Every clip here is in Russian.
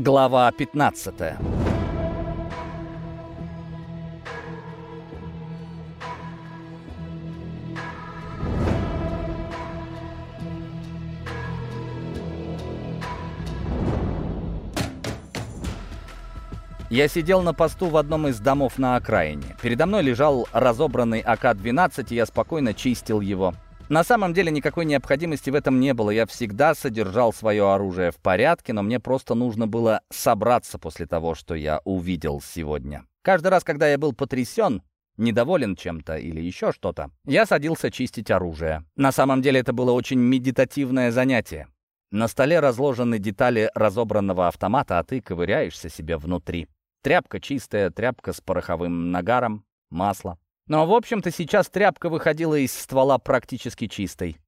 Глава 15 Я сидел на посту в одном из домов на окраине. Передо мной лежал разобранный АК-12, и я спокойно чистил его. На самом деле никакой необходимости в этом не было. Я всегда содержал свое оружие в порядке, но мне просто нужно было собраться после того, что я увидел сегодня. Каждый раз, когда я был потрясен, недоволен чем-то или еще что-то, я садился чистить оружие. На самом деле это было очень медитативное занятие. На столе разложены детали разобранного автомата, а ты ковыряешься себе внутри. Тряпка чистая, тряпка с пороховым нагаром, масло. Но, в общем-то, сейчас тряпка выходила из ствола практически чистой.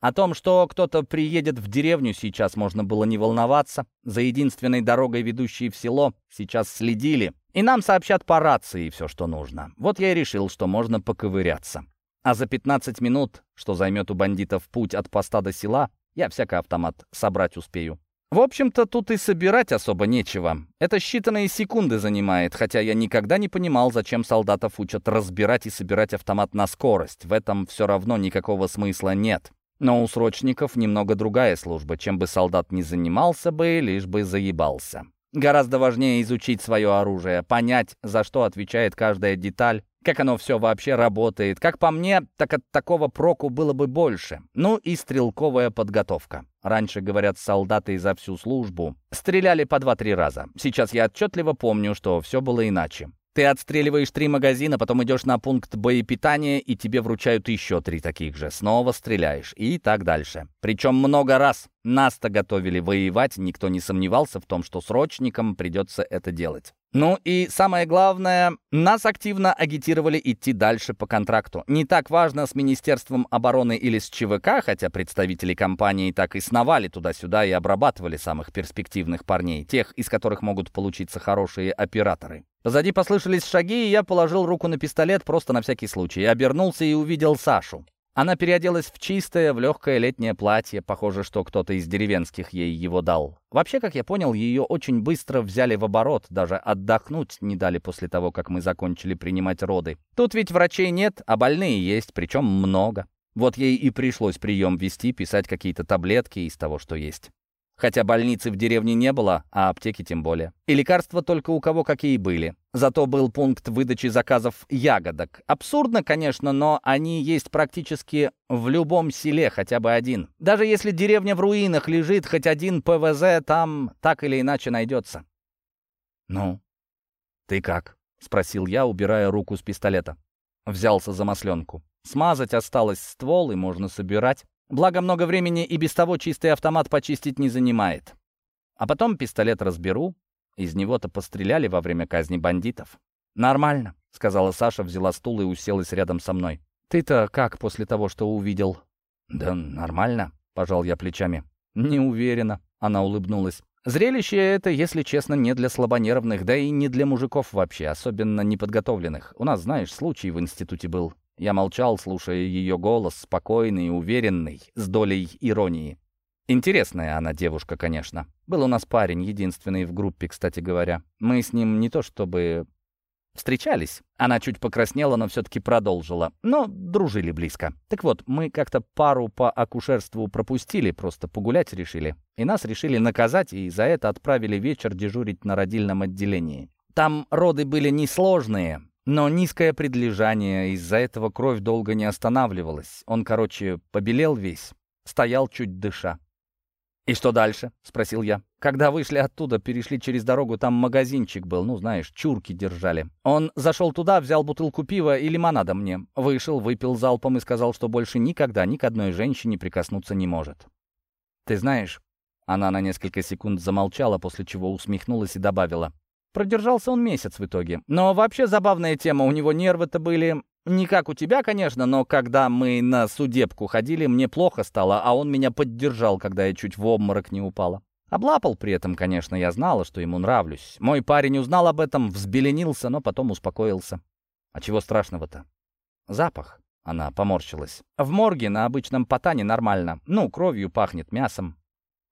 О том, что кто-то приедет в деревню, сейчас можно было не волноваться. За единственной дорогой, ведущей в село, сейчас следили. И нам сообщат по рации все, что нужно. Вот я и решил, что можно поковыряться. А за 15 минут, что займет у бандитов путь от поста до села, я всякий автомат собрать успею. В общем-то, тут и собирать особо нечего. Это считанные секунды занимает, хотя я никогда не понимал, зачем солдатов учат разбирать и собирать автомат на скорость. В этом все равно никакого смысла нет. Но у срочников немного другая служба. Чем бы солдат ни занимался бы, лишь бы заебался. Гораздо важнее изучить свое оружие, понять, за что отвечает каждая деталь, как оно все вообще работает. Как по мне, так от такого проку было бы больше. Ну и стрелковая подготовка. Раньше, говорят, солдаты за всю службу стреляли по два-три раза. Сейчас я отчетливо помню, что все было иначе. Ты отстреливаешь три магазина, потом идешь на пункт боепитания, и тебе вручают еще три таких же. Снова стреляешь и так дальше. Причем много раз. Нас-то готовили воевать, никто не сомневался в том, что срочникам придется это делать. Ну и самое главное, нас активно агитировали идти дальше по контракту. Не так важно с Министерством обороны или с ЧВК, хотя представители компании так и сновали туда-сюда и обрабатывали самых перспективных парней, тех, из которых могут получиться хорошие операторы. Позади послышались шаги, и я положил руку на пистолет просто на всякий случай. Обернулся и увидел Сашу. Она переоделась в чистое, в легкое летнее платье. Похоже, что кто-то из деревенских ей его дал. Вообще, как я понял, ее очень быстро взяли в оборот. Даже отдохнуть не дали после того, как мы закончили принимать роды. Тут ведь врачей нет, а больные есть, причем много. Вот ей и пришлось прием вести, писать какие-то таблетки из того, что есть. Хотя больницы в деревне не было, а аптеки тем более. И лекарства только у кого какие были. Зато был пункт выдачи заказов ягодок. Абсурдно, конечно, но они есть практически в любом селе, хотя бы один. Даже если деревня в руинах лежит, хоть один ПВЗ там так или иначе найдется. «Ну, ты как?» — спросил я, убирая руку с пистолета. Взялся за масленку. Смазать осталось ствол, и можно собирать. Благо, много времени и без того чистый автомат почистить не занимает. А потом пистолет разберу. Из него-то постреляли во время казни бандитов. «Нормально», — сказала Саша, взяла стул и уселась рядом со мной. «Ты-то как после того, что увидел?» «Да нормально», — пожал я плечами. «Не уверена», — она улыбнулась. «Зрелище это, если честно, не для слабонервных, да и не для мужиков вообще, особенно неподготовленных. У нас, знаешь, случай в институте был. Я молчал, слушая ее голос, спокойный уверенный, с долей иронии. Интересная она девушка, конечно. Был у нас парень, единственный в группе, кстати говоря. Мы с ним не то чтобы встречались. Она чуть покраснела, но все-таки продолжила. Но дружили близко. Так вот, мы как-то пару по акушерству пропустили, просто погулять решили. И нас решили наказать, и за это отправили вечер дежурить на родильном отделении. Там роды были несложные, но низкое предлежание, из-за этого кровь долго не останавливалась. Он, короче, побелел весь, стоял чуть дыша. «И что дальше?» — спросил я. «Когда вышли оттуда, перешли через дорогу, там магазинчик был, ну, знаешь, чурки держали. Он зашел туда, взял бутылку пива и лимонада мне. Вышел, выпил залпом и сказал, что больше никогда ни к одной женщине прикоснуться не может. Ты знаешь...» Она на несколько секунд замолчала, после чего усмехнулась и добавила. Продержался он месяц в итоге. Но вообще забавная тема, у него нервы-то были не как у тебя, конечно, но когда мы на судебку ходили, мне плохо стало, а он меня поддержал, когда я чуть в обморок не упала. Облапал при этом, конечно, я знала, что ему нравлюсь. Мой парень узнал об этом, взбеленился, но потом успокоился. А чего страшного-то? Запах. Она поморщилась. В морге на обычном потане нормально. Ну, кровью пахнет, мясом.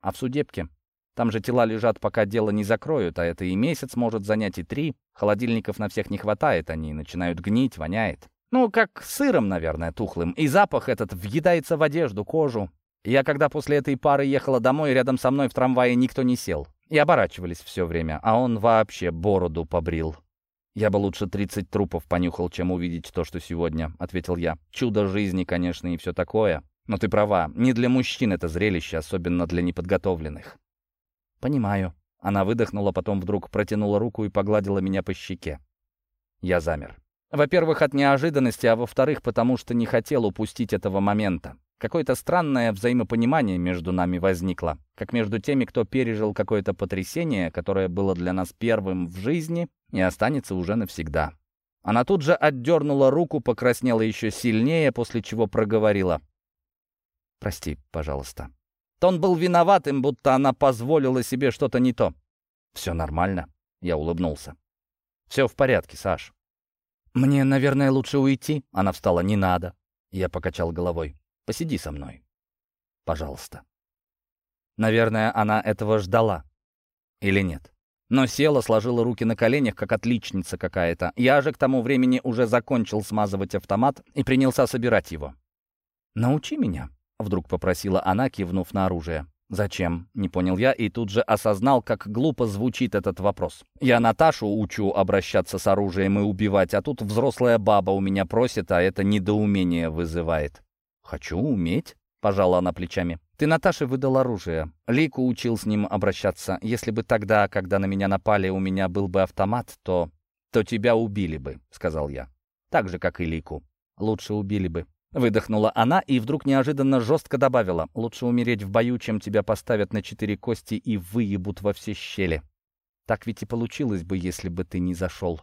А в судебке? Там же тела лежат, пока дело не закроют, а это и месяц может занять, и три. Холодильников на всех не хватает, они начинают гнить, воняет. Ну, как сыром, наверное, тухлым. И запах этот въедается в одежду, кожу. Я, когда после этой пары ехала домой, рядом со мной в трамвае никто не сел. И оборачивались все время, а он вообще бороду побрил. «Я бы лучше 30 трупов понюхал, чем увидеть то, что сегодня», — ответил я. «Чудо жизни, конечно, и все такое. Но ты права, не для мужчин это зрелище, особенно для неподготовленных». «Понимаю». Она выдохнула, потом вдруг протянула руку и погладила меня по щеке. Я замер. Во-первых, от неожиданности, а во-вторых, потому что не хотел упустить этого момента. Какое-то странное взаимопонимание между нами возникло, как между теми, кто пережил какое-то потрясение, которое было для нас первым в жизни и останется уже навсегда. Она тут же отдернула руку, покраснела еще сильнее, после чего проговорила. «Прости, пожалуйста». Тон был виноватым, будто она позволила себе что-то не то. «Все нормально», — я улыбнулся. «Все в порядке, Саш». «Мне, наверное, лучше уйти?» Она встала. «Не надо». Я покачал головой. «Посиди со мной. Пожалуйста». Наверное, она этого ждала. Или нет? Но села, сложила руки на коленях, как отличница какая-то. Я же к тому времени уже закончил смазывать автомат и принялся собирать его. «Научи меня», Вдруг попросила она, кивнув на оружие. «Зачем?» — не понял я и тут же осознал, как глупо звучит этот вопрос. «Я Наташу учу обращаться с оружием и убивать, а тут взрослая баба у меня просит, а это недоумение вызывает». «Хочу уметь?» — пожала она плечами. «Ты Наташе выдал оружие. Лику учил с ним обращаться. Если бы тогда, когда на меня напали, у меня был бы автомат, то... то тебя убили бы», — сказал я. «Так же, как и Лику. Лучше убили бы». Выдохнула она и вдруг неожиданно жестко добавила. «Лучше умереть в бою, чем тебя поставят на четыре кости и выебут во все щели. Так ведь и получилось бы, если бы ты не зашел».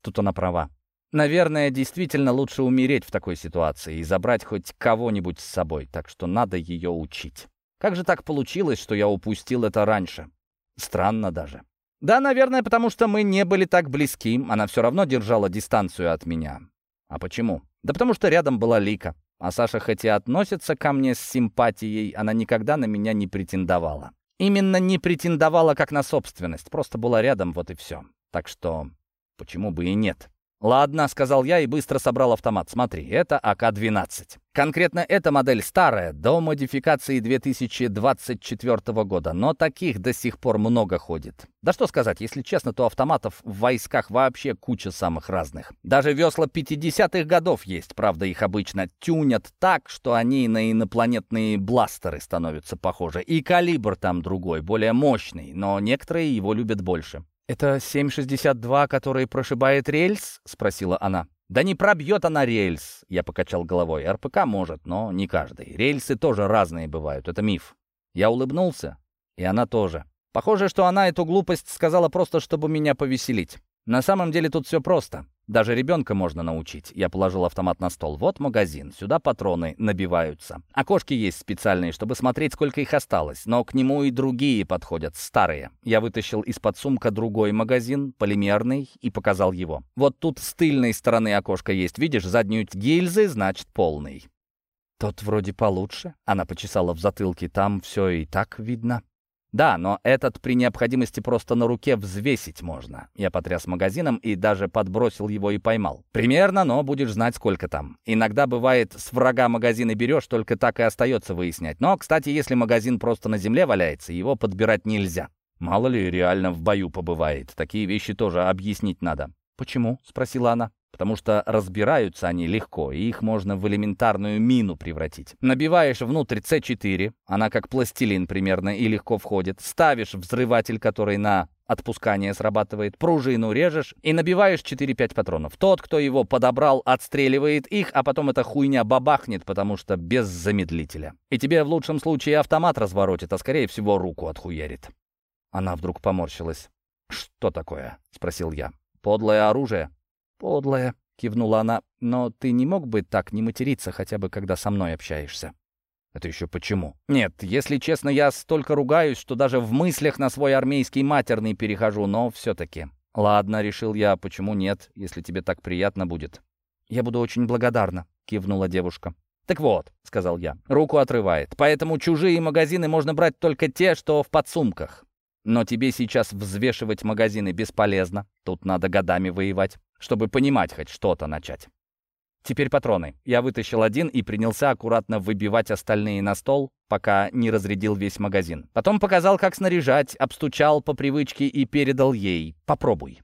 Тут она права. Наверное, действительно лучше умереть в такой ситуации и забрать хоть кого-нибудь с собой, так что надо ее учить. Как же так получилось, что я упустил это раньше? Странно даже. Да, наверное, потому что мы не были так близки. Она все равно держала дистанцию от меня. А почему? Да потому что рядом была Лика. А Саша хоть и относится ко мне с симпатией, она никогда на меня не претендовала. Именно не претендовала как на собственность, просто была рядом, вот и все. Так что почему бы и нет? «Ладно», — сказал я и быстро собрал автомат. «Смотри, это АК-12. Конкретно эта модель старая, до модификации 2024 года, но таких до сих пор много ходит. Да что сказать, если честно, то автоматов в войсках вообще куча самых разных. Даже весла 50-х годов есть, правда, их обычно тюнят так, что они на инопланетные бластеры становятся похожи. И калибр там другой, более мощный, но некоторые его любят больше. «Это 7,62, который прошибает рельс?» — спросила она. «Да не пробьет она рельс!» — я покачал головой. «РПК может, но не каждый. Рельсы тоже разные бывают, это миф». Я улыбнулся, и она тоже. Похоже, что она эту глупость сказала просто, чтобы меня повеселить. На самом деле тут все просто. Даже ребенка можно научить. Я положил автомат на стол. Вот магазин. Сюда патроны набиваются. Окошки есть специальные, чтобы смотреть, сколько их осталось. Но к нему и другие подходят, старые. Я вытащил из-под сумка другой магазин, полимерный, и показал его. Вот тут с тыльной стороны окошка есть. Видишь, заднюю гильзы, значит, полный. Тот вроде получше. Она почесала в затылке. Там все и так видно. Да, но этот при необходимости просто на руке взвесить можно. Я потряс магазином и даже подбросил его и поймал. Примерно, но будешь знать, сколько там. Иногда бывает, с врага магазины берешь, только так и остается выяснять. Но, кстати, если магазин просто на земле валяется, его подбирать нельзя. Мало ли, реально в бою побывает. Такие вещи тоже объяснить надо. «Почему?» — спросила она потому что разбираются они легко, и их можно в элементарную мину превратить. Набиваешь внутрь С4, она как пластилин примерно и легко входит, ставишь взрыватель, который на отпускание срабатывает, пружину режешь и набиваешь 4-5 патронов. Тот, кто его подобрал, отстреливает их, а потом эта хуйня бабахнет, потому что без замедлителя. И тебе в лучшем случае автомат разворотит, а скорее всего руку отхуярит. Она вдруг поморщилась. «Что такое?» — спросил я. «Подлое оружие?» «Подлая», — кивнула она, — «но ты не мог бы так не материться, хотя бы когда со мной общаешься?» «Это еще почему?» «Нет, если честно, я столько ругаюсь, что даже в мыслях на свой армейский матерный перехожу, но все-таки...» «Ладно», — решил я, — «почему нет, если тебе так приятно будет?» «Я буду очень благодарна», — кивнула девушка. «Так вот», — сказал я, — руку отрывает. «Поэтому чужие магазины можно брать только те, что в подсумках. Но тебе сейчас взвешивать магазины бесполезно. Тут надо годами воевать, чтобы понимать хоть что-то начать». Теперь патроны. Я вытащил один и принялся аккуратно выбивать остальные на стол, пока не разрядил весь магазин. Потом показал, как снаряжать, обстучал по привычке и передал ей. «Попробуй».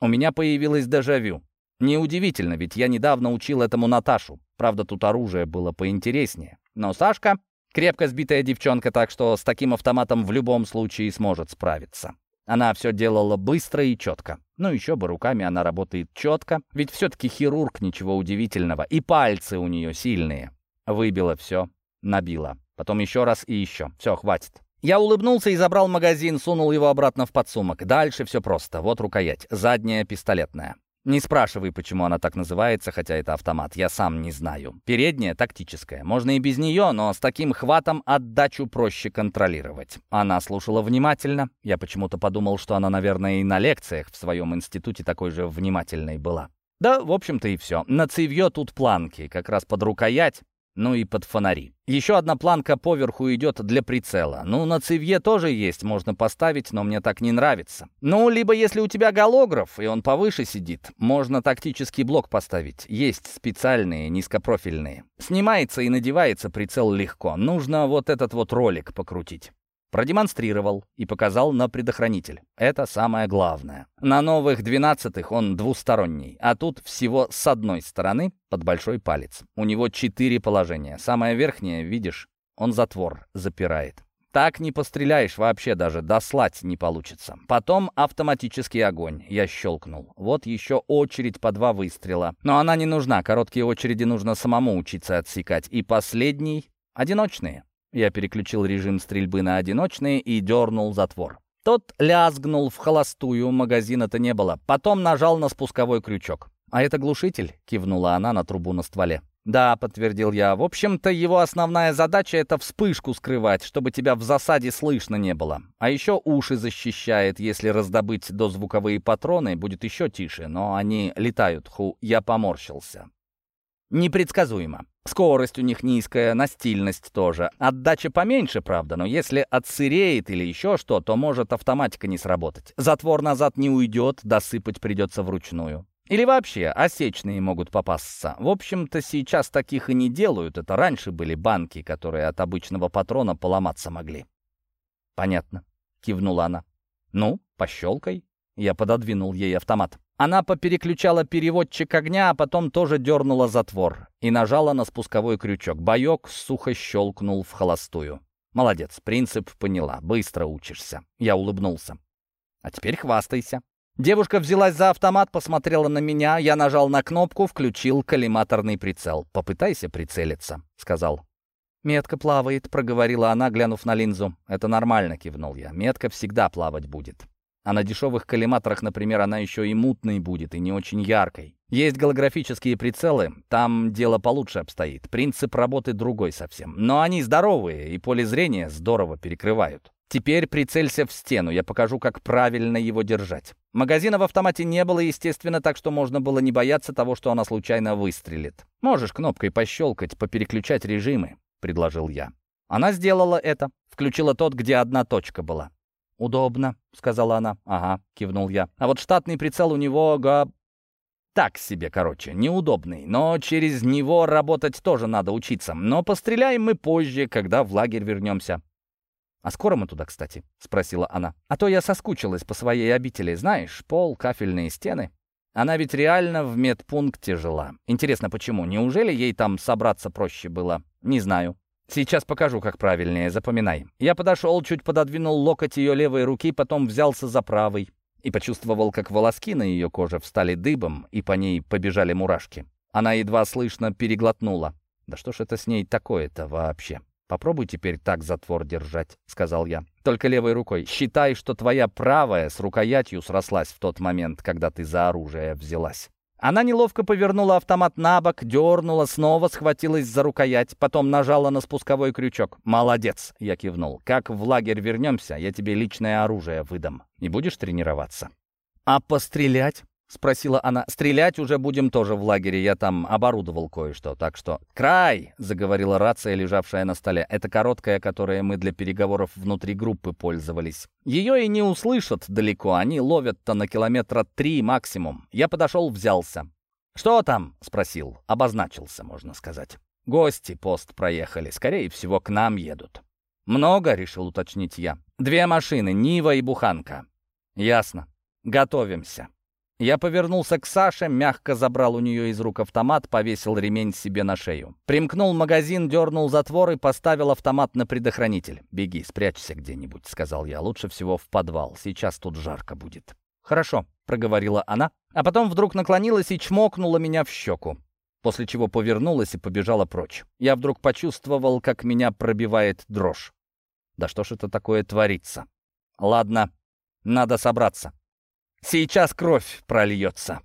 У меня появилось дежавю. Неудивительно, ведь я недавно учил этому Наташу. Правда, тут оружие было поинтереснее. Но Сашка — крепко сбитая девчонка, так что с таким автоматом в любом случае сможет справиться. Она все делала быстро и четко. Ну, еще бы руками она работает четко, ведь все-таки хирург, ничего удивительного. И пальцы у нее сильные. Выбила все, набила. Потом еще раз и еще. Все, хватит. Я улыбнулся и забрал магазин, сунул его обратно в подсумок. Дальше все просто. Вот рукоять. Задняя пистолетная. Не спрашивай, почему она так называется, хотя это автомат, я сам не знаю. Передняя тактическая. Можно и без нее, но с таким хватом отдачу проще контролировать. Она слушала внимательно. Я почему-то подумал, что она, наверное, и на лекциях в своем институте такой же внимательной была. Да, в общем-то и все. На цевье тут планки, как раз под рукоять ну и под фонари. Еще одна планка поверху идет для прицела. Ну, на цевье тоже есть, можно поставить, но мне так не нравится. Ну, либо если у тебя голограф, и он повыше сидит, можно тактический блок поставить. Есть специальные, низкопрофильные. Снимается и надевается прицел легко. Нужно вот этот вот ролик покрутить. Продемонстрировал и показал на предохранитель. Это самое главное. На новых двенадцатых он двусторонний, а тут всего с одной стороны под большой палец. У него четыре положения. Самое верхнее, видишь, он затвор запирает. Так не постреляешь вообще даже, дослать не получится. Потом автоматический огонь. Я щелкнул. Вот еще очередь по два выстрела. Но она не нужна, короткие очереди нужно самому учиться отсекать. И последний — одиночные. Я переключил режим стрельбы на одиночные и дернул затвор. Тот лязгнул в холостую, магазина-то не было. Потом нажал на спусковой крючок. «А это глушитель?» — кивнула она на трубу на стволе. «Да», — подтвердил я. «В общем-то, его основная задача — это вспышку скрывать, чтобы тебя в засаде слышно не было. А еще уши защищает. Если раздобыть дозвуковые патроны, будет еще тише, но они летают. Ху, я поморщился. Непредсказуемо. Скорость у них низкая, настильность тоже. Отдача поменьше, правда, но если отсыреет или еще что, то может автоматика не сработать. Затвор назад не уйдет, досыпать придется вручную. Или вообще осечные могут попасться. В общем-то, сейчас таких и не делают. Это раньше были банки, которые от обычного патрона поломаться могли. «Понятно», — кивнула она. «Ну, пощелкай». Я пододвинул ей автомат. Она попереключала переводчик огня, а потом тоже дернула затвор и нажала на спусковой крючок. Боек сухо щелкнул в холостую. «Молодец, принцип поняла. Быстро учишься». Я улыбнулся. «А теперь хвастайся». Девушка взялась за автомат, посмотрела на меня. Я нажал на кнопку, включил коллиматорный прицел. «Попытайся прицелиться», — сказал. «Метка плавает», — проговорила она, глянув на линзу. «Это нормально», — кивнул я. «Метка всегда плавать будет». А на дешевых коллиматорах, например, она еще и мутной будет, и не очень яркой. Есть голографические прицелы, там дело получше обстоит. Принцип работы другой совсем. Но они здоровые, и поле зрения здорово перекрывают. Теперь прицелься в стену, я покажу, как правильно его держать. Магазина в автомате не было, естественно, так что можно было не бояться того, что она случайно выстрелит. «Можешь кнопкой пощелкать, попереключать режимы», — предложил я. Она сделала это, включила тот, где одна точка была. «Удобно», — сказала она. «Ага», — кивнул я. «А вот штатный прицел у него га...» Так себе, короче, неудобный, но через него работать тоже надо учиться. Но постреляем мы позже, когда в лагерь вернемся. «А скоро мы туда, кстати?» — спросила она. «А то я соскучилась по своей обители, знаешь, пол, кафельные стены». Она ведь реально в медпункте жила. Интересно, почему? Неужели ей там собраться проще было? Не знаю. Сейчас покажу, как правильнее, запоминай. Я подошел, чуть пододвинул локоть ее левой руки, потом взялся за правой и почувствовал, как волоски на ее коже встали дыбом, и по ней побежали мурашки. Она едва слышно переглотнула. «Да что ж это с ней такое-то вообще?» «Попробуй теперь так затвор держать», — сказал я. «Только левой рукой. Считай, что твоя правая с рукоятью срослась в тот момент, когда ты за оружие взялась». Она неловко повернула автомат на бок, дернула, снова схватилась за рукоять, потом нажала на спусковой крючок. «Молодец!» — я кивнул. «Как в лагерь вернемся, я тебе личное оружие выдам. Не будешь тренироваться?» «А пострелять?» — спросила она. «Стрелять уже будем тоже в лагере, я там оборудовал кое-что, так что...» «Край!» — заговорила рация, лежавшая на столе. «Это короткая, которой мы для переговоров внутри группы пользовались. Ее и не услышат далеко, они ловят-то на километра три максимум. Я подошел, взялся. «Что там?» — спросил. Обозначился, можно сказать. «Гости пост проехали, скорее всего, к нам едут». «Много?» — решил уточнить я. «Две машины, Нива и Буханка». «Ясно. Готовимся». Я повернулся к Саше, мягко забрал у нее из рук автомат, повесил ремень себе на шею. Примкнул магазин, дернул затвор и поставил автомат на предохранитель. «Беги, спрячься где-нибудь», — сказал я. «Лучше всего в подвал. Сейчас тут жарко будет». «Хорошо», — проговорила она, а потом вдруг наклонилась и чмокнула меня в щеку, после чего повернулась и побежала прочь. Я вдруг почувствовал, как меня пробивает дрожь. Да что ж это такое творится? Ладно, надо собраться. Сейчас кровь прольется.